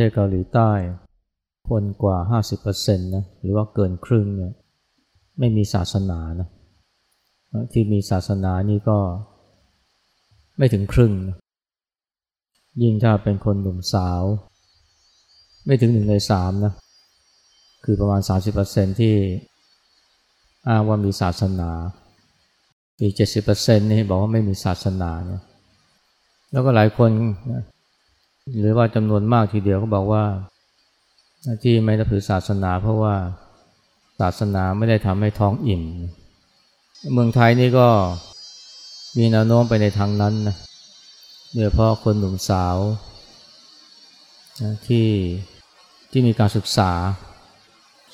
ว่าที่ประเทศเกาหลีใต้ คนกว่า 50%นะหรือว่าเกินครึ่งเนี่ยไม่มีศาสนานะที่มีศาสนานี่ก็ไม่ถึงครึ่งนะยิ่งถ้าเป็นคนหนุ่มสาว ไม่ถึงหนึ่งในสามนะคือประมาณ 30%ที่อ้างว่ามีศาสนา อีก 70%นี่บอกว่าไม่มีศาสนาเนี่ยแล้วก็หลายคนนะ หรือว่าจำนวนมากทีเดียวก็บอกว่าที่ไม่นับถือศาสนา เพราะว่าศาสนาไม่ได้ทำให้ท้องอิ่ม เมืองไทยนี่ก็มีแนวโน้มไปในทางนั้นนะโดยเฉพาะคนหนุ่มสาวนะที่ที่มีการศึกษา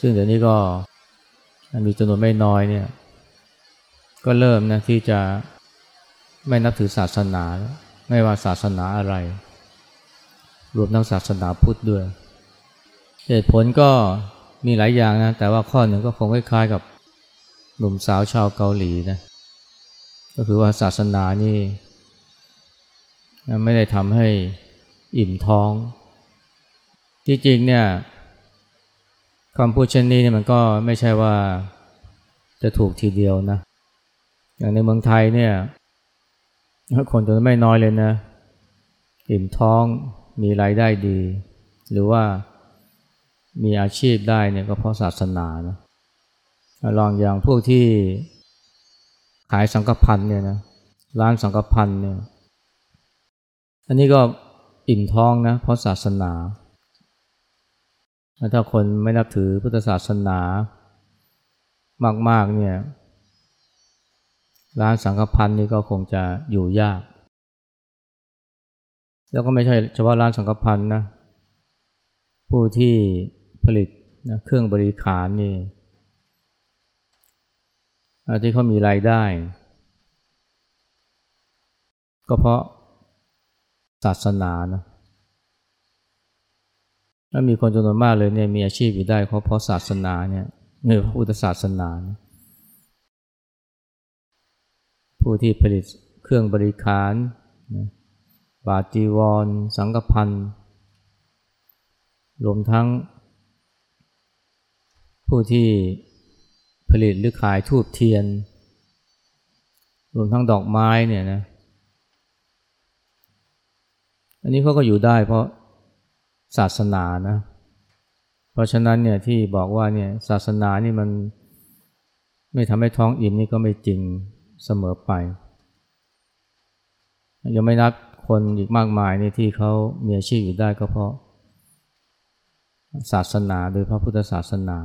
ซึ่งเดี๋ยวนี้ก็มีจำนวนไม่น้อยเนี่ยก็เริ่มนะที่จะไม่นับถือศาสนา ไม่ว่าศาสนาอะไร รวมทั้งศาสนาพุทธด้วย เหตุผลก็มีหลายอย่างนะ แต่ว่าข้อหนึ่งก็คงคล้ายๆกับหนุ่มสาวชาวเกาหลีนะ ก็คือว่าศาสนานี่ไม่ได้ทำให้อิ่มท้อง ที่จริงเนี่ยคำพูดเช่นนี้เนี่ยมันก็ไม่ใช่ว่าจะถูกทีเดียวนะ อย่างในเมืองไทยเนี่ยคนจำนวนไม่น้อยเลยนะ อิ่มท้อง มีรายได้ดี หรือว่ามีอาชีพได้เนี่ยก็เพราะศาสนานะลองอย่างพวกที่ขายสังกพันเนี่ยนะร้านสังกพันเนี่ยอันนี้ก็อิ่มท้องนะเพราะศาสนาถ้าคนไม่นับถือพุทธศาสนามาก ๆ เนี่ย ร้านสังกพันนี่ก็คงจะอยู่ยาก แล้วก็ไม่ใช่เฉพาะร้านสังกพันนะ ผู้ที่ผลิตนะเครื่องบริขารนี่ที่เขามีรายได้ ก็เพราะศาสนานะถ้ามีคนจำนวนมากเลยเนี่ยมีอาชีพอยู่ได้เพราะเพราะศาสนาเนี่ยเนื่อพุทธศาสนานะผู้ที่ผลิตเครื่องบริขารนะ บาจีวร สังกพันรวมทั้ง ผู้ที่ผลิตหรือขายทูบเทียน รวมทั้งดอกไม้เนี่ยนะ อันนี้เขาก็อยู่ได้เพราะศาสนานะ เพราะฉะนั้นเนี่ยที่บอกว่าเนี่ยศาสนานี่มันไม่ทำให้ท้องอิ่มนี่ก็ไม่จริงเสมอไป ยังไม่นับ คนอีกมากมายนี่ที่เขามีอาชีพอยู่ได้ก็เพราะ ศาสนาโดยพระพุทธศาสนา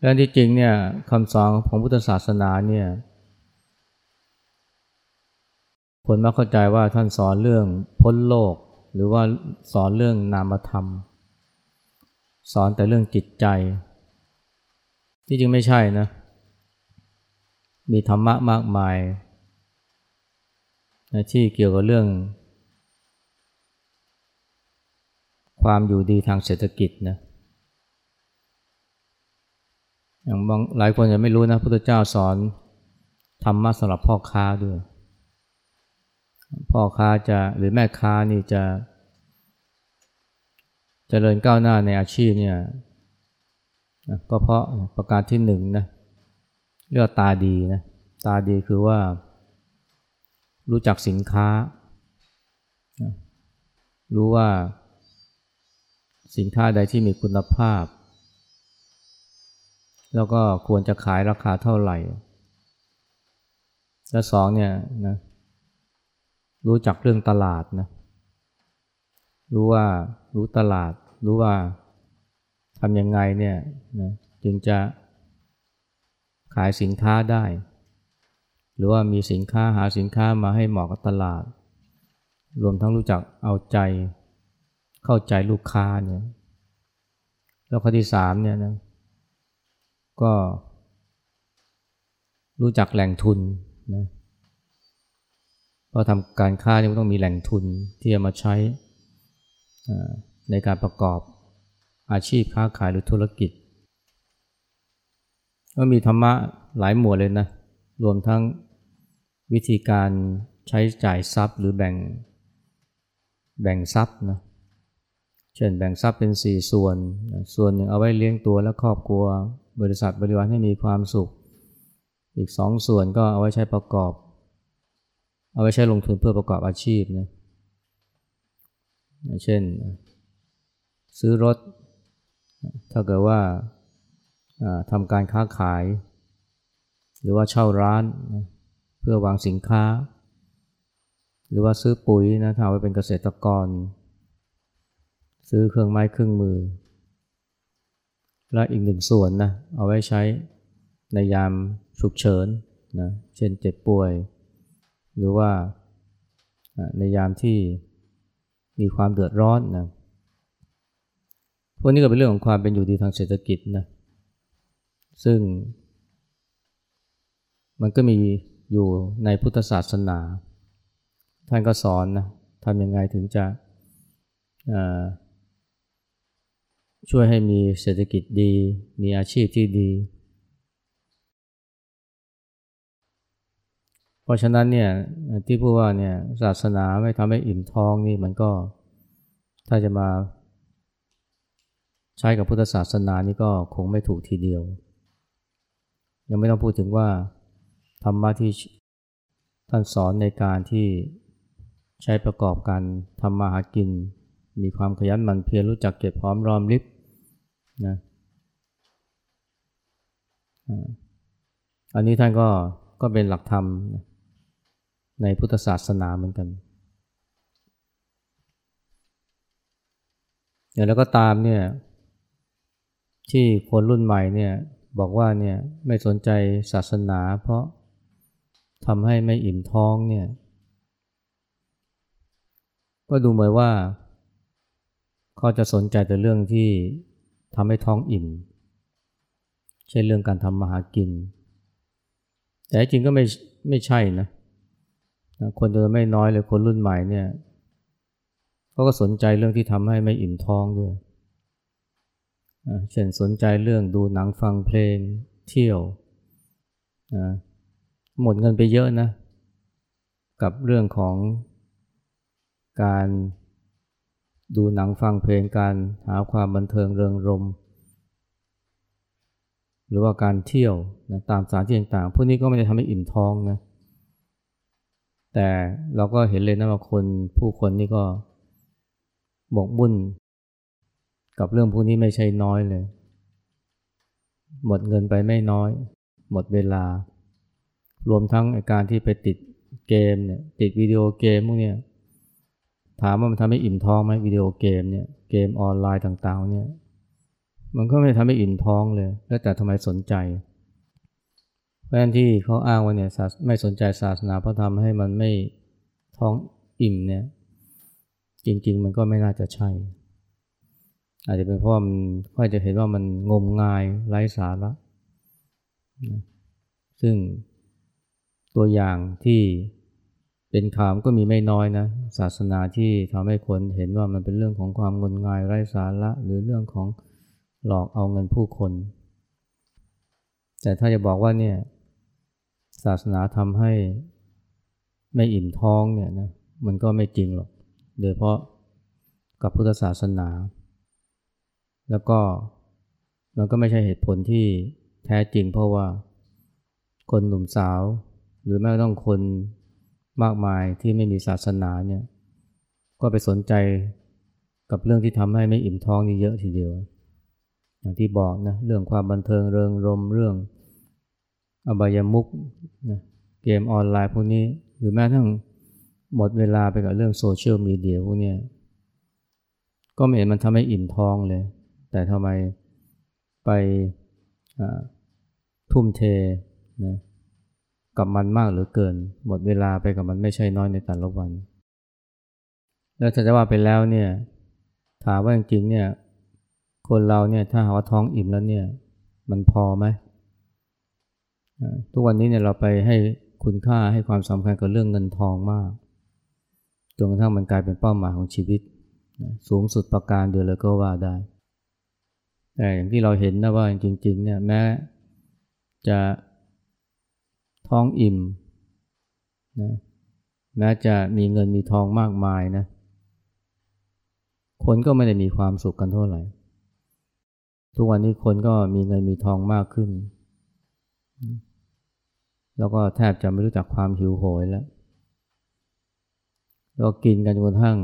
และที่จริงเนี่ยคำสอนของพุทธศาสนาเนี่ยคนไม่เข้าใจว่าท่านสอนเรื่องพ้นโลก หรือว่าสอนเรื่องนามธรรม สอนแต่เรื่องจิตใจ ที่จริงไม่ใช่นะ มีธรรมะมากมาย ที่เกี่ยวกับเรื่อง ความอยู่ดีทางเศรษฐกิจนะอย่างบางหลายคนจะไม่รู้นะพุทธเจ้าสอนธรรมะสำหรับพ่อค้าด้วย พ่อค้าจะหรือแม่ค้านี่จะจะเจริญก้าวหน้าในอาชีพเนี่ยก็เพราะประการที่หนึ่งนะเรียกตาดีนะตาดีคือว่า รู้จักสินค้า รู้ว่าสินค้าใดที่มีคุณภาพ แล้วก็ควรจะขายราคาเท่าไหร่ และสองเนี่ยนะรู้จักเรื่องตลาดนะรู้ว่ารู้ตลาด รู้ว่าทำยังไงเนี่ยนะจึงจะขายสินค้าได้ หรือว่ามีสินค้าหาสินค้ามาให้เหมาะกับตลาด รวมทั้งรู้จักเอาใจ เข้าใจลูกค้าเนี่ยแล้วข้อที่สามเนี่ยนะก็รู้จักแหล่งทุนนะพราะทำการค้าเนี่มันต้องมีแหล่งทุนที่จะมาใช้ในการประกอบอาชีพค้าขายหรือธุรกิจ ก็มีธรรมะหลายหมวดเลยนะ รวมทั้งวิธีการใช้จ่ายทรัพย์หรือแบ่งแบ่งทรัพย์นะเช่นแบ่งทรัพย์เป็นสี่ส่วน ส่วนหนึ่งเอาไว้เลี้ยงตัวและครอบครัว บริษัทบริวารให้มีความสุข อีกสองส่วนก็เอาไว้ใช้ประกอบ เอาไว้ใช้ลงทุนเพื่อประกอบอาชีพนะเช่น ซื้อรถ ถ้าเกิดว่าทำการค้าขาย หรือว่าเช่าร้านเพื่อวางสินค้า หรือว่าซื้อปุ๋ยนะถ้าไว้เป็นเกษตรกร ซื้อเครื่องไม้เครื่องมือ และอีกหนึ่งส่วนนะเอาไว้ใช้ในยามฉุกเฉินนะเช่นเจ็บป่วย หรือว่าในยามที่มีความเดือดร้อนนะพวกนี้ก็เป็นเรื่องของความเป็นอยู่ดีทางเศรษฐกิจนะซึ่ง มันก็มีอยู่ในพุทธศาสนา ท่านก็สอนนะทำยังไงถึงจะช่วยให้มีเศรษฐกิจดี มีอาชีพที่ดี เพราะฉะนั้นเนี่ยที่พูดว่าเนี่ยศาสนาไม่ทำให้อิ่มท้องนี่มันก็ถ้าจะมาใช้กับพุทธศาสนานี่ก็คงไม่ถูกทีเดียว ยังไม่ต้องพูดถึงว่า ธรรมะที่ท่านสอนในการที่ใช้ประกอบการทำมาหากิน มีความขยันหมั่นเพียรรู้จักเก็บพร้อมรอมริบนะอันนี้ท่านก็ก็เป็นหลักธรรมในพุทธศาสนาเหมือนกันอย่างแล้วก็ตามเนี่ยที่คนรุ่นใหม่เนี่ยบอกว่าเนี่ยไม่สนใจศาสนาเพราะ ทำให้ไม่อิ่มท้องเนี่ย ก็ดูเหมือนว่า เขาจะสนใจแต่เรื่องที่ทำให้ท้องอิ่มใช่เรื่องการทำมาหากิน แต่จริงก็ไม่ไม่ใช่นะคนเดิมไม่น้อยเลยคนรุ่นใหม่เนี่ยเขาก็สนใจเรื่องที่ทำให้ไม่อิ่มท้องด้วยเช่นสนใจเรื่องดูหนังฟังเพลงเที่ยว หมดเงินไปเยอะนะ กับเรื่องของการดูหนังฟังเพลงการหาความบันเทิงเริงรม หรือว่าการเที่ยวนะตามสถานที่ต่างๆ พวกนี้ก็ไม่ได้ทำให้อิ่มท้องนะแต่เราก็เห็นเลยนะว่าคนผู้คนนี่ก็หมกมุ่น กับเรื่องพวกนี้ไม่ใช่น้อยเลย หมดเงินไปไม่น้อย หมดเวลา รวมทั้งการที่ไปติดเกมเนี่ยติดวิดีโอเกมพวกเนี้ยถามว่ามันทำให้อิ่มท้องไหมวิดีโอเกมเนี่ยเกมออนไลน์ต่างๆเนี่ยมันก็ไม่ทำให้อิ่มท้องเลย แล้วแต่ทำไมสนใจเพราะฉะนั้นที่เขาอ้างว่าเนี่ยไม่สนใจศาสนาเพราะทำให้มันไม่ท้องอิ่มเนี่ยจริง ๆ มันก็ไม่น่าจะใช่ อาจจะเป็นเพราะมันค่อยจะเห็นว่ามันงมงายไร้สาระซึ่ง ตัวอย่างที่เป็นข่าวก็มีไม่น้อยนะ ศาสนาที่ทำให้คนเห็นว่ามันเป็นเรื่องของความงมงายไร้สาระ หรือเรื่องของหลอกเอาเงินผู้คน แต่ถ้าจะบอกว่าเนี่ยศาสนาทำให้ไม่อิ่มท้องเนี่ยนะมันก็ไม่จริงหรอก โดยเพราะกับพุทธศาสนา แล้วก็มันก็ไม่ใช่เหตุผลที่แท้จริงเพราะว่าคนหนุ่มสาว หรือแม้ต้องคนมากมายที่ไม่มีศาสนาเนี่ยก็ไปสนใจกับเรื่องที่ทำให้ไม่อิ่มท้องนี่เยอะทีเดียว อย่างที่บอกนะเรื่องความบันเทิงเริงรมเรื่องอบายมุกนะเกมออนไลน์พวกนี้ หรือแม้ทั้งหมดเวลาไปกับเรื่องโซเชียลมีเดียพวกนี้ก็ไม่เห็นมันทำให้อิ่มท้องเลย แต่ทำไมไปทุ่มเทนะ กับมันมากหรือเกิน หมดเวลาไปกับมันไม่ใช่น้อยในแต่ละวัน แล้วจะว่าไปแล้วเนี่ยถามว่าจริงๆเนี่ยคนเราเนี่ยถ้าหาว่าท้องอิ่มแล้วเนี่ยมันพอไหมทุกวันนี้เนี่ยเราไปให้คุณค่าให้ความสำคัญกับเรื่องเงินทองมากจนกระทั่งมันกลายเป็นเป้าหมายของชีวิต สูงสุดประการเดียวเลยก็ว่าได้ แต่อย่างที่เราเห็นนะว่าจริงๆเนี่ยแม้จะ ท้องอิ่มนะแม้จะมีเงินมีทองมากมายนะ คนก็ไม่ได้มีความสุขกันเท่าไหร่ ทุกวันนี้คนก็มีเงินมีทองมากขึ้น แล้วก็แทบจะไม่รู้จักความหิวโหยแล้วแล้วกินกันจนกระทั่ง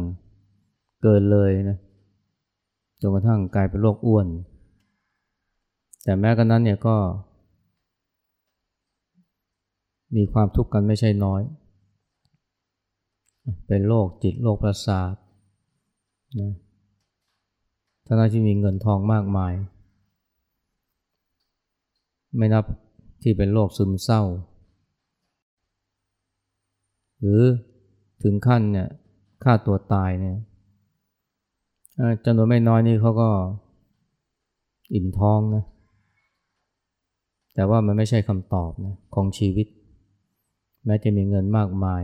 เกินเลยนะจนกระทั่งกลายเป็นโรคอ้วน แต่แม้กระนั้นเนี่ยก็ มีความทุกข์กันไม่ใช่น้อย เป็นโรคจิตโรคประสาทนะทั้งที่มีเงินทองมากมาย ไม่นับที่เป็นโรคซึมเศร้า หรือถึงขั้นเนี่ยฆ่าตัวตายเนี่ยจำนวนไม่น้อยนี่เขาก็อิ่มท้องนะ แต่ว่ามันไม่ใช่คำตอบนะของชีวิต แม้จะมีเงินมากมาย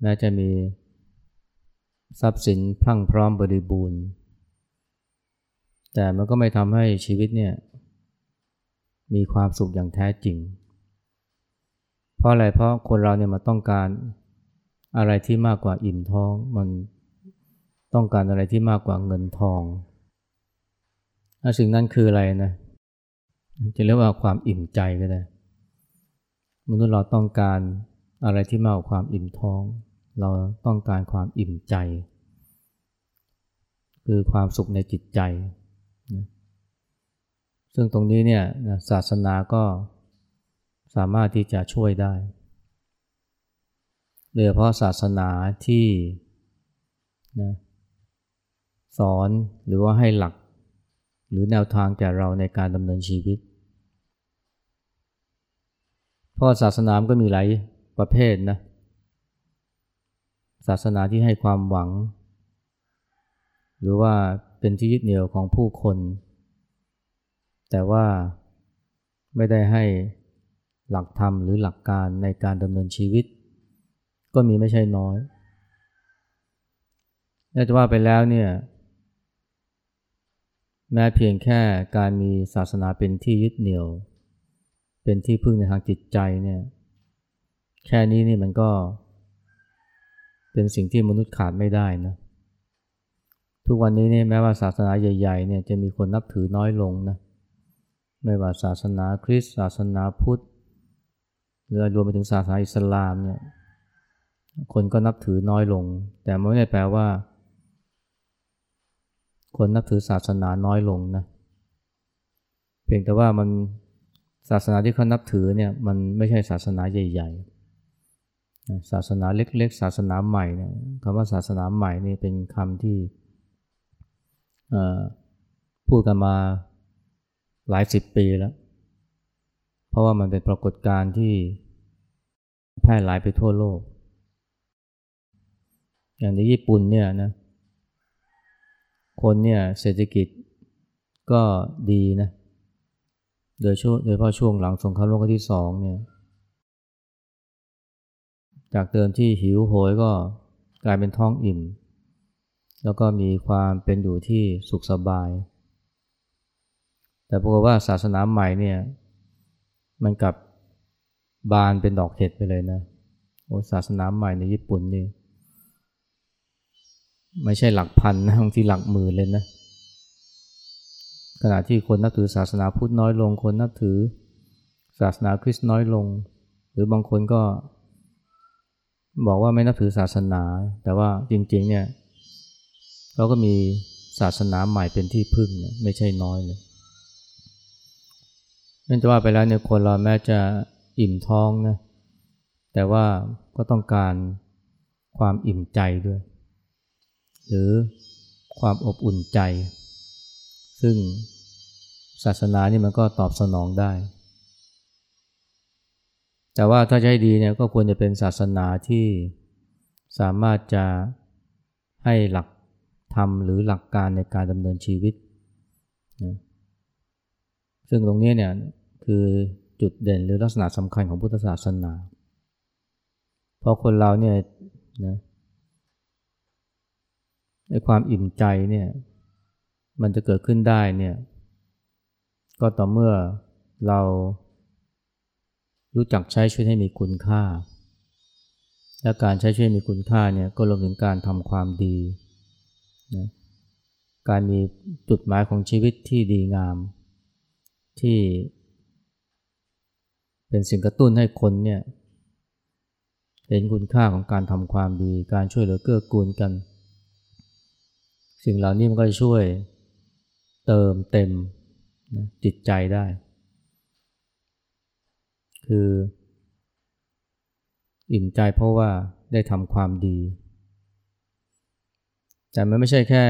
แม้จะมีทรัพย์สินพรั่งพร้อมบริบูรณ์ แต่มันก็ไม่ทำให้ชีวิตเนี่ยมีความสุขอย่างแท้จริง เพราะอะไร เพราะคนเราเนี่ยมาต้องการอะไรที่มากกว่าอิ่มท้อง มันต้องการอะไรที่มากกว่าเงินทองสิ่งนั้นคืออะไรนะ จะเรียกว่าความอิ่มใจก็ได้ มนุษย์เราต้องการอะไรที่มากกว่าความอิ่มท้อง เราต้องการความอิ่มใจ คือความสุขในจิตใจนะซึ่งตรงนี้เนี่ยศาสนาก็สามารถที่จะช่วยได้โดยเฉพาะศาสนาที่นะสอนหรือว่าให้หลัก หรือแนวทางแก่เราในการดำเนินชีวิต เพราะศาสนาก็มีหลายประเภทนะ ศาสนาที่ให้ความหวัง หรือว่าเป็นที่ยึดเหนี่ยวของผู้คน แต่ว่าไม่ได้ให้หลักธรรมหรือหลักการในการดำเนินชีวิต ก็มีไม่ใช่น้อยน่าจะว่าไปแล้วเนี่ยแม้เพียงแค่การมีศาสนาเป็นที่ยึดเหนี่ยว เป็นที่พึ่งในทางจิตใจเนี่ยแค่นี้นี่มันก็ เป็นสิ่งที่มนุษย์ขาดไม่ได้นะทุกวันนี้เนี่ยแม้ว่าศาสนาใหญ่ ๆ เนี่ยจะมีคนนับถือน้อยลงนะไม่ว่าศาสนาคริสต์ศาสนาพุทธหรือรวมไปถึงศาสนาอิสลามเนี่ยคนก็นับถือน้อยลง แต่ไม่ได้แปลว่า คนนับถือศาสนาน้อยลงนะเพียงแต่ว่ามัน ศาสนาที่เขานับถือเนี่ยมันไม่ใช่ศาสนาใหญ่ๆ ศาสนาเล็กๆ ศาสนาใหม่เนี่ยคำว่าศาสนาใหม่นี่เป็นคำที่พูดกันมาหลายสิบปีแล้ว เพราะว่ามันเป็นปรากฏการณ์ที่แพร่หลายไปทั่วโลก อย่างในญี่ปุ่นเนี่ยนะคนเนี่ยเศรษฐกิจก็ดีนะ โดยช่วงโดยเฉพาะช่วงหลังสงครามโลกครั้งที่สองเนี่ย จากเดิมที่หิวโหยก็กลายเป็นท้องอิ่ม แล้วก็มีความเป็นอยู่ที่สุขสบาย แต่ปรากฏว่าศาสนาใหม่เนี่ย มันกลับบานเป็นดอกเห็ดไปเลยนะโอ้ศาสนาใหม่ในญี่ปุ่นนี่ ไม่ใช่หลักพันนะบางทีหลักหมื่นเลยนะ ขณะที่คนนับถือศาสนาพุทธน้อยลง คนนับถือศาสนาคริสต์น้อยลง หรือบางคนก็บอกว่าไม่นับถือศาสนา แต่ว่าจริงๆเนี่ยเราก็มีศาสนาใหม่เป็นที่พึ่งนะไม่ใช่น้อยเลยนั่นจะว่าไปแล้วเนี่ยคนเราแม้จะอิ่มท้องนะแต่ว่าก็ต้องการความอิ่มใจด้วย หรือความอบอุ่นใจ ซึ่งศาสนานี่มันก็ตอบสนองได้ แต่ว่าถ้าจะให้ดีเนี่ยก็ควรจะเป็นศาสนาที่สามารถจะให้หลักธรรมหรือหลักการในการดำเนินชีวิตนะซึ่งตรงนี้เนี่ยคือจุดเด่นหรือลักษณะสำคัญของพุทธศาสนา เพราะคนเราเนี่ยนะในความอิ่มใจเนี่ย มันจะเกิดขึ้นได้เนี่ย ก็ต่อเมื่อเรารู้จักใช้ชีวิตให้มีคุณค่า และการใช้ชีวิตมีคุณค่าเนี่ยก็รวมถึงการทำความดีนะการมีจุดหมายของชีวิตที่ดีงาม ที่ เป็นสิ่งกระตุ้นให้คนเนี่ยเห็นคุณค่าของการทำความดี การช่วยเหลือเกื้อกูลกัน สิ่งเหล่านี้มันก็จะช่วย เติมเต็มนะจิตใจได้ คือ อิ่มใจเพราะว่าได้ทำความดี แต่มันไม่ใช่แค่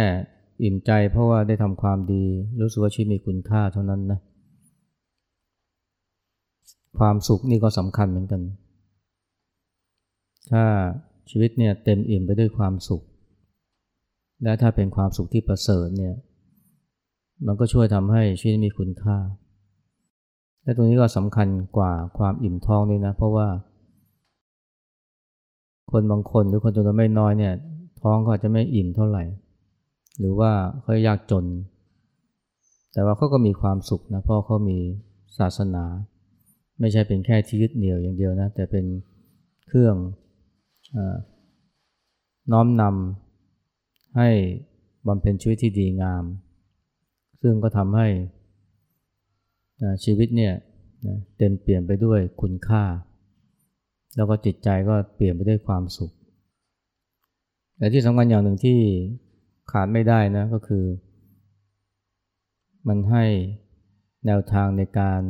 อิ่มใจเพราะว่าได้ทำความดี รู้สึกว่าชีวิตมีคุณค่าเท่านั้นนะความสุขนี่ก็สำคัญเหมือนกัน ถ้าชีวิตเนี่ยเต็มอิ่มไปด้วยความสุข และถ้าเป็นความสุขที่ประเสริฐเนี่ย มันก็ช่วยทำให้ชีวิตมีคุณค่า และตรงนี้ก็สำคัญกว่าความอิ่มท้องด้วยนะ เพราะว่า คนบางคนหรือคนจำนวนไม่น้อยเนี่ย ท้องก็อาจจะไม่อิ่มเท่าไหร่ หรือว่าเขายากจน แต่ว่าเขาก็มีความสุขนะ เพราะเขามีศาสนา ไม่ใช่เป็นแค่ที่ยึดเหนี่ยวอย่างเดียวนะ แต่เป็นเครื่องอน้อมนำให้บำเพ็ญชีวิตที่ดีงาม ซึ่งก็ทำให้ชีวิตเนี่ยเต็มเปลี่ยนไปด้วยคุณค่า แล้วก็จิตใจก็เปลี่ยนไปด้วยความสุขแต่ที่สำคัญอย่างหนึ่งที่ขาดไม่ได้นะก็คือ มันให้แนวทางในการ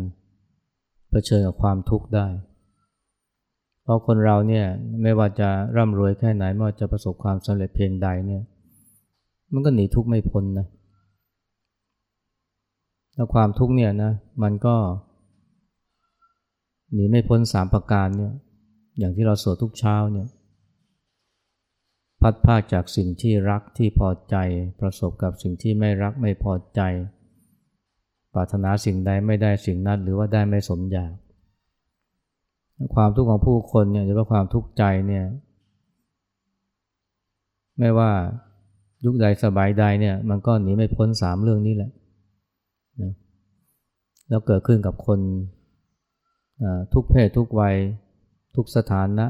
เผชิญกับความทุกข์ได้ เพราะคนเราเนี่ยไม่ว่าจะร่ำรวยแค่ไหนไม่ว่าจะประสบความสำเร็จเพียงใดเนี่ย มันก็หนีทุกข์ไม่พ้นนะ แล้วความทุกข์เนี่ยนะมันก็หนีไม่พ้นสามประการเนี่ยอย่างที่เราสวดทุกเช้าเนี่ยพัดพาจากสิ่งที่รักที่พอใจ ประสบกับสิ่งที่ไม่รักไม่พอใจ ปรารถนาสิ่งใดไม่ได้สิ่งนั้นหรือว่าได้ไม่สมอยาก ความทุกข์ของผู้คนเนี่ยหรือว่าความทุกข์ใจเนี่ยไม่ว่ายุคใดสบายใดเนี่ยมันก็หนีไม่พ้นสามเรื่องนี้แหละ นะแล้วเกิดขึ้นกับคนทุกเพศทุกวัยทุกสถานะ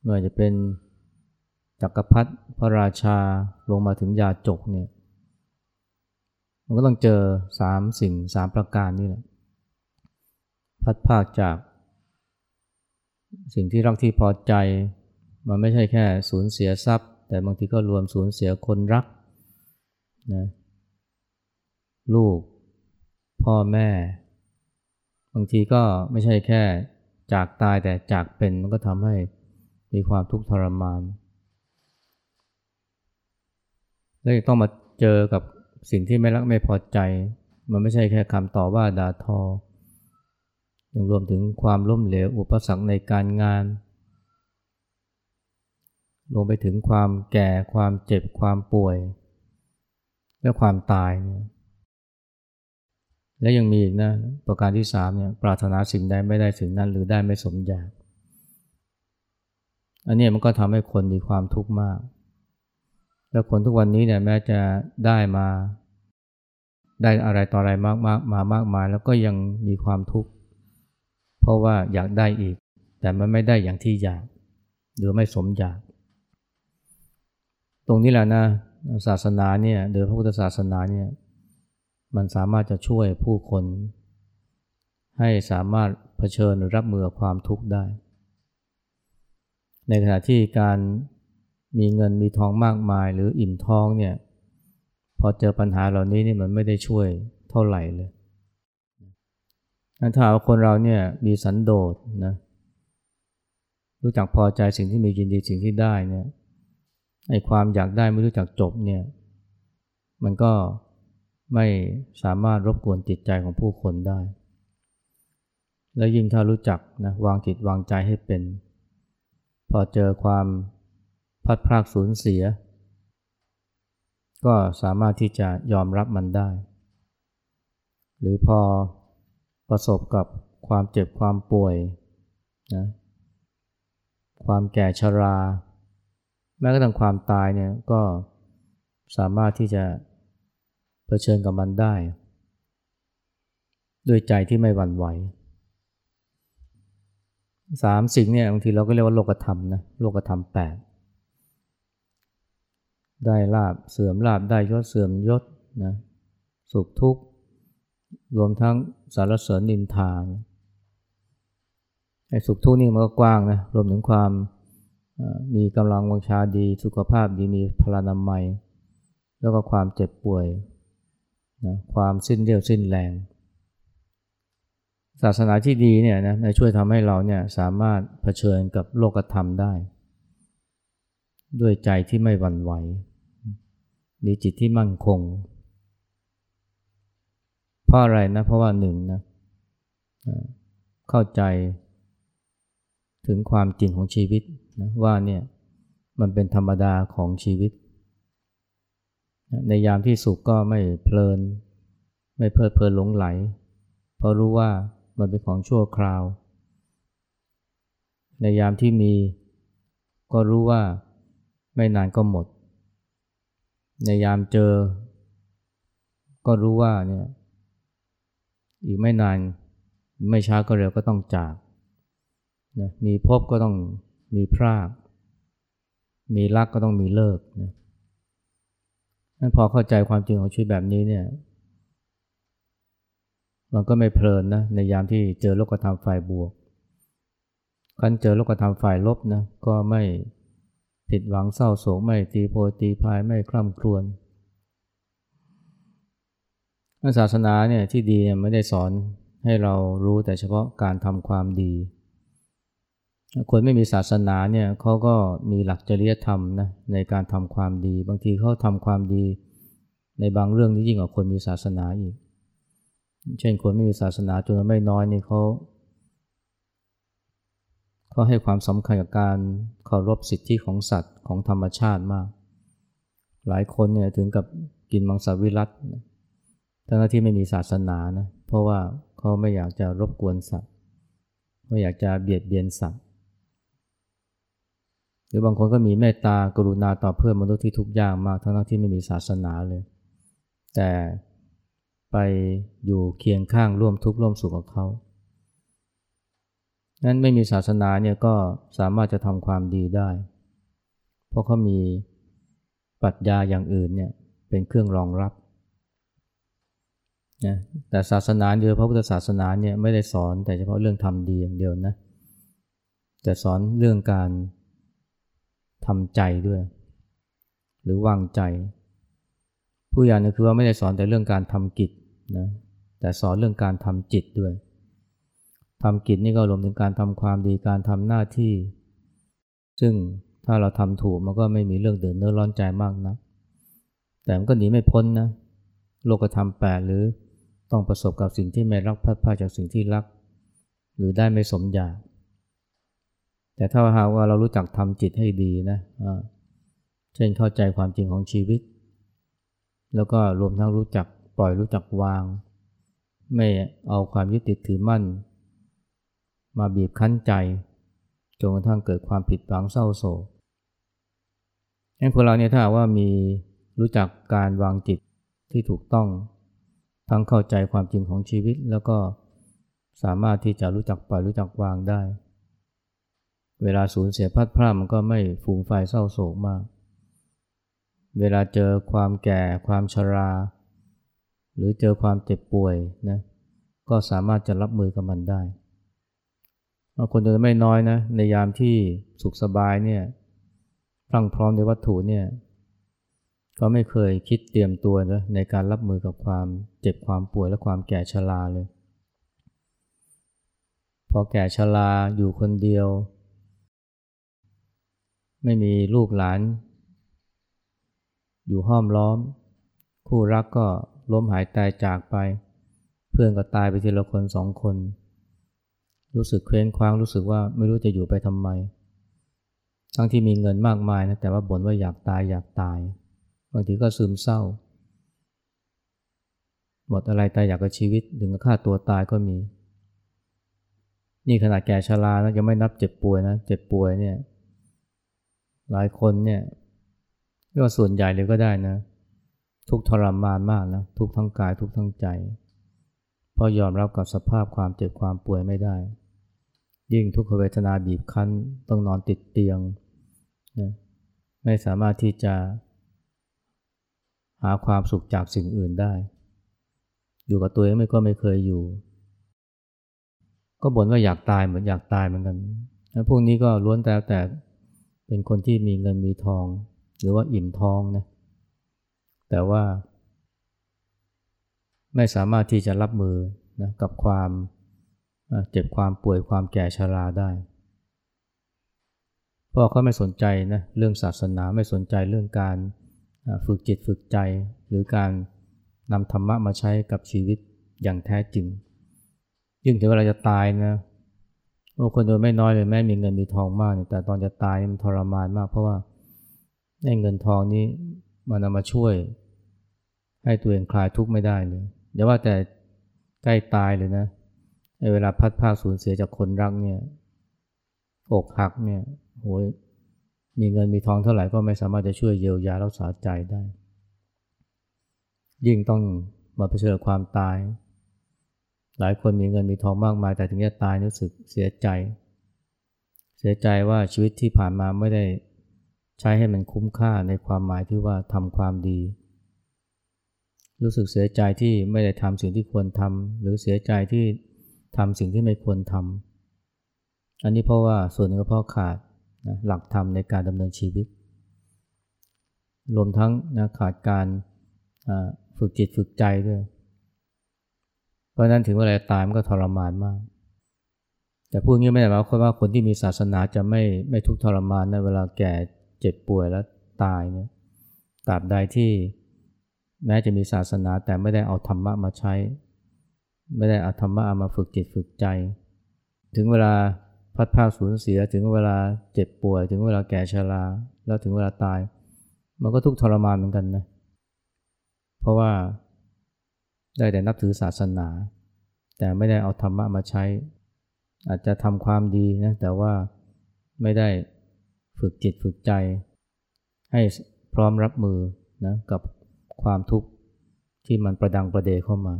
ไม่ว่าจะเป็นจักรพรรดิพระราชาลงมาถึงยาจกเนี่ยมันก็ต้องเจอสามสิ่งสามประการนี่แหละพัดภาคจาก สิ่งที่รักที่พอใจ มันไม่ใช่แค่สูญเสียทรัพย์ แต่บางทีก็รวมสูญเสียคนรักนะลูก พ่อแม่ บางทีก็ไม่ใช่แค่จากตายแต่จากเป็นมันก็ทำให้มีความทุกข์ทรมาน แล้วต้องมาเจอกับสิ่งที่ไม่รักไม่พอใจ มันไม่ใช่แค่คำต่อว่าด่าทอ ยังรวมถึงความล้มเหลวอุปสรรคในการงานลงไปถึงความแก่ความเจ็บความป่วย และความตายเนี่ย และยังมีอีกนะประการที่สามเนี่ยปรารถนาสิ่งใดไม่ได้สิ่งนั้นหรือได้ไม่สมอยากอันนี้มันก็ทำให้คนมีความทุกข์มาก แล้วคนทุกวันนี้เนี่ยแม้จะได้มาได้อะไรต่ออะไรมากมากมามากมาย แล้วก็ยังมีความทุกข์เพราะว่าอยากได้อีก แต่มันไม่ได้อย่างที่อยาก หรือไม่สมอยาก ตรงนี้แหละนะศาสนาเนี่ยโดยพระพุทธศาสนาเนี่ย มันสามารถจะช่วยผู้คน ให้สามารถเผชิญหรือรับมือความทุกข์ได้ ในขณะที่การมีเงินมีทองมากมายหรืออิ่มท้องเนี่ยพอเจอปัญหาเหล่านี้นี่มันไม่ได้ช่วยเท่าไหร่เลยถ้าว่าคนเราเนี่ยมีสันโดษนะรู้จักพอใจสิ่งที่มียินดีสิ่งที่ได้เนี่ยไอ้ความอยากได้ไม่รู้จักจบเนี่ยมันก็ ไม่สามารถรบกวนจิตใจของผู้คนได้ และยิ่งถ้ารู้จักนะวางจิตวางใจให้เป็น พอเจอความพัดพรากสูญเสีย ก็สามารถที่จะยอมรับมันได้ หรือพอประสบกับความเจ็บความป่วยนะความแก่ชรา แม้กระทั่งความตายเนี่ยก็สามารถที่จะ เผชิญกับมันได้ ด้วยใจที่ไม่หวั่นไหวสามสิ่งเนี่ยบางทีเราก็เรียกว่าโลกธรรมนะโลกธรรมแปดได้ลาบเสื่อมลาบได้ยศเสื่อมยศนะสุขทุกข์ รวมทั้งสารเสริญนินทาไอ้สุขทุกข์นี่มันก็กว้างนะรวมถึงความมีกำลังวังชาดี สุขภาพดีมีพลานามัย แล้วก็ความเจ็บป่วย นะความสิ้นเรี่ยวสิ้นแรง ศาสนาที่ดีเนี่ยนะช่วยทำให้เราเนี่ยสามารถเผชิญกับโลกธรรมได้ ด้วยใจที่ไม่หวั่นไหว มีจิตที่มั่นคง เพราะอะไรนะ เพราะว่าหนึ่งนะเข้าใจถึงความจริงของชีวิตนะว่าเนี่ยมันเป็นธรรมดาของชีวิต ในยามที่สุขก็ไม่เพลิน ไม่เพลิดเพลินหลงไหล เพราะรู้ว่ามันเป็นของชั่วคราว ในยามที่มีก็รู้ว่าไม่นานก็หมด ในยามเจอ ก็รู้ว่าเนี่ยอีกไม่นานไม่ช้าก็เร็วก็ต้องจากนะมีพบก็ต้องมีพราก มีรักก็ต้องมีเลิกนะ นั่นพอเข้าใจความจริงของชีวิตแบบนี้เนี่ย มันก็ไม่เพลินนะในยามที่เจอโลกธรรมฝ่ายบวกคันเจอโลกธรรมฝ่ายลบนะก็ไม่ผิดหวังเศร้าโศกไม่ตีโพตีพายไม่คร่ำครวญศาสนาเนี่ยที่ดีเนี่ยไม่ได้สอนให้เรารู้แต่เฉพาะการทำความดี คนไม่มีศาสนาเนี่ยเขาก็มีหลักจริยธรรมนะในการทำความดี บางทีเขาทำความดี ในบางเรื่องนี้ยิ่งกว่าคนมีศาสนาอีก เช่นคนไม่มีศาสนาจนไม่น้อยนี่เขาเขาให้ความสำคัญกับการเคารพสิทธิของสัตว์ของธรรมชาติมาก หลายคนเนี่ยถึงกับกินมังสวิรัตทั้งที่ไม่มีศาสนานะเพราะว่าเขาไม่อยากจะรบกวนสัตว์ไม่อยากจะเบียดเบียนสัตว์ หรือบางคนก็มีเมตตากรุณาต่อเพื่อนมนุษย์ที่ทุกข์ยากมากทั้งที่ไม่มีศาสนาเลย แต่ไปอยู่เคียงข้างร่วมทุกข์ร่วมสุขกับเขานั้นไม่มีศาสนาเนี่ยก็สามารถจะทำความดีได้ เพราะเขามีปรัชญาอย่างอื่นเนี่ยเป็นเครื่องรองรับนะแต่ศาสนาเดียวพระพุทธศาสนาเนี่ยไม่ได้สอนแต่เฉพาะเรื่องทำดีอย่างเดียวนะแต่สอนเรื่องการ ทำใจด้วย หรือวางใจ ผู้ใหญ่เนี่ยคือว่าไม่ได้สอนแต่เรื่องการทำกิจนะแต่สอนเรื่องการทำจิตด้วยทำกิจนี่ก็รวมถึงการทำความดีการทำหน้าที่ ซึ่งถ้าเราทำถูกมันก็ไม่มีเรื่องเดือดเนื้อร้อนใจมากนะแต่มันก็หนีไม่พ้นนะโลกธรรมแปดหรือต้องประสบกับสิ่งที่ไม่รักพัดพาจากสิ่งที่รัก หรือได้ไม่สมอยาก แต่ถ้าหากว่าเรารู้จักทำจิตให้ดีนะเช่นเข้าใจความจริงของชีวิต แล้วก็รวมทั้งรู้จักปล่อยรู้จักวาง ไม่เอาความยึดติดถือมั่น มาบีบคั้นใจจนกระทั่งเกิดความผิดหวังเศร้าโศกงั้นพวกเราเนี่ยถ้าว่ามีรู้จักการวางจิตที่ถูกต้อง ทั้งเข้าใจความจริงของชีวิต แล้วก็สามารถที่จะรู้จักปล่อยรู้จักวางได้ เวลาสูญเสียพัดพลาดมันก็ไม่ฟูงไฟเศร้าโศกมาก เวลาเจอความแก่ความชรา หรือเจอความเจ็บป่วยนะก็สามารถจะรับมือกับมันได้คนจะไม่น้อยนะในยามที่สุขสบายเนี่ยพรั่งพร้อมในวัตถุเนี่ยก็ไม่เคยคิดเตรียมตัวนะในการรับมือกับความเจ็บความป่วยและความแก่ชราเลย พอแก่ชราอยู่คนเดียว ไม่มีลูกหลาน อยู่ห้อมล้อม คู่รักก็ล้มหายตายจากไป เพื่อนก็ตายไปทีละคนสองคน รู้สึกเคว้งคว้างรู้สึกว่าไม่รู้จะอยู่ไปทำไม ทั้งที่มีเงินมากมายนะแต่ว่าบ่นว่าอยากตายอยากตายบางทีก็ซึมเศร้า หมดอะไรตายอยากกับชีวิตถึงกับฆ่าตัวตายก็มี นี่ขนาดแก่ชรานะยังไม่นับเจ็บป่วยนะเจ็บป่วยเนี่ย หลายคนเนี่ยก็ส่วนใหญ่เลยก็ได้นะ ทุกทรมานมากนะทุกทั้งกายทุกทั้งใจเพราะยอมรับกับสภาพความเจ็บความป่วยไม่ได้ ยิ่งทุกขเวทนาบีบคั้นต้องนอนติดเตียงนะไม่สามารถที่จะ หาความสุขจากสิ่งอื่นได้ อยู่กับตัวเองไม่ก็ไม่เคยอยู่ ก็บ่นว่าอยากตายเหมือนอยากตายเหมือนกันแล้วพวกนี้ก็ล้วนแต่แต่ เป็นคนที่มีเงินมีทอง หรือว่าอิ่มท้องนะแต่ว่า ไม่สามารถที่จะรับมือนะกับความเจ็บความป่วยความแก่ชราได้ เพราะเขาไม่สนใจนะเรื่องศาสนาไม่สนใจเรื่องการฝึกจิตฝึกใจหรือการนำธรรมะมาใช้กับชีวิตอย่างแท้จริง ยิ่งถึงเวลาจะตายนะ โอ้คนโดยไม่น้อยเลยแม้มีเงินมีทองมากแต่ตอนจะตายมันทรมานมาก เพราะว่าไอ้เงินทองนี้มันนามาช่วย ให้ตัวเองคลายทุกข์ไม่ได้เลยอย่าว่าแต่ใกล้ตายเลยนะเวลาพัดภาคสูญเสียจากคนรักเนี่ยอกหักเนี่ยโหยมีเงินมีทองเท่าไหร่ก็ไม่สามารถจะช่วยเยียวยารักษาใจได้ ยิ่งต้องมาเผชิญความตาย หลายคนมีเงินมีทองมากมาย แต่ถึงจะตายรู้สึกเสียใจ เสียใจว่าชีวิตที่ผ่านมาไม่ได้ใช้ให้มันคุ้มค่าในความหมายที่ว่าทำความดี รู้สึกเสียใจที่ไม่ได้ทำสิ่งที่ควรทำหรือเสียใจที่ทำสิ่งที่ไม่ควรทำอันนี้เพราะว่าส่วนหนึ่งก็เพราะขาดนะหลักธรรมในการดำเนินชีวิต รวมทั้งนะขาดการฝึกจิตฝึกใจด้วย เพราะนั้นถึงเวลาตายมันก็ทรมานมาก แต่พูดงี้ไม่ได้หมายความว่าคนที่มีศาสนาจะไม่ไม่ทุกข์ทรมานในเวลาแก่เจ็บป่วยแล้วตายเนี่ยตราบใดที่แม้จะมีศาสนาแต่ไม่ได้เอาธรรมะมาใช้ ไม่ได้เอาธรรมะมาฝึกจิตฝึกใจ ถึงเวลาพัดภาสูญเสียถึงเวลาเจ็บป่วย ถึงเวลาแก่ชราแล้วถึงเวลาตาย มันก็ทุกทรมานเหมือนกันนะเพราะว่า ได้แต่นับถือศาสนา แต่ไม่ได้เอาธรรมะมาใช้ อาจจะทำความดีนะแต่ว่าไม่ได้ฝึกจิตฝึกใจ ให้พร้อมรับมือนะกับความทุกข์ที่มันประดังประเดเข้ามา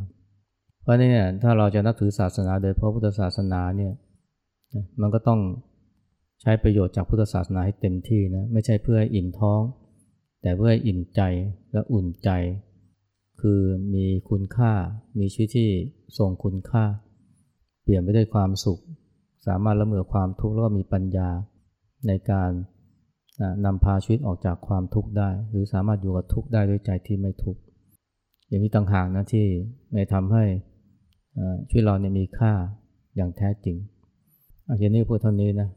เพราะนี่เนี่ยถ้าเราจะนับถือศาสนาโดยพระพุทธศาสนาเนี่ยมันก็ต้องใช้ประโยชน์จากพุทธศาสนาให้เต็มที่นะไม่ใช่เพื่ออิ่มท้อง แต่เพื่ออิ่มใจและอุ่นใจ คือมีคุณค่า มีชีวิตที่ทรงคุณค่า เปลี่ยนไปด้วยความสุข สามารถละเมิดความทุกข์แล้วก็มีปัญญาในการนำพาชีวิตออกจากความทุกข์ได้ หรือสามารถอยู่กับทุกข์ได้ด้วยใจที่ไม่ทุกข์อย่างนี้ต่างหากนะที่ไม่ทำให้ชีวิตเราเนี่ยมีค่าอย่างแท้จริงอาจารย์นี่พูดเท่านี้นะ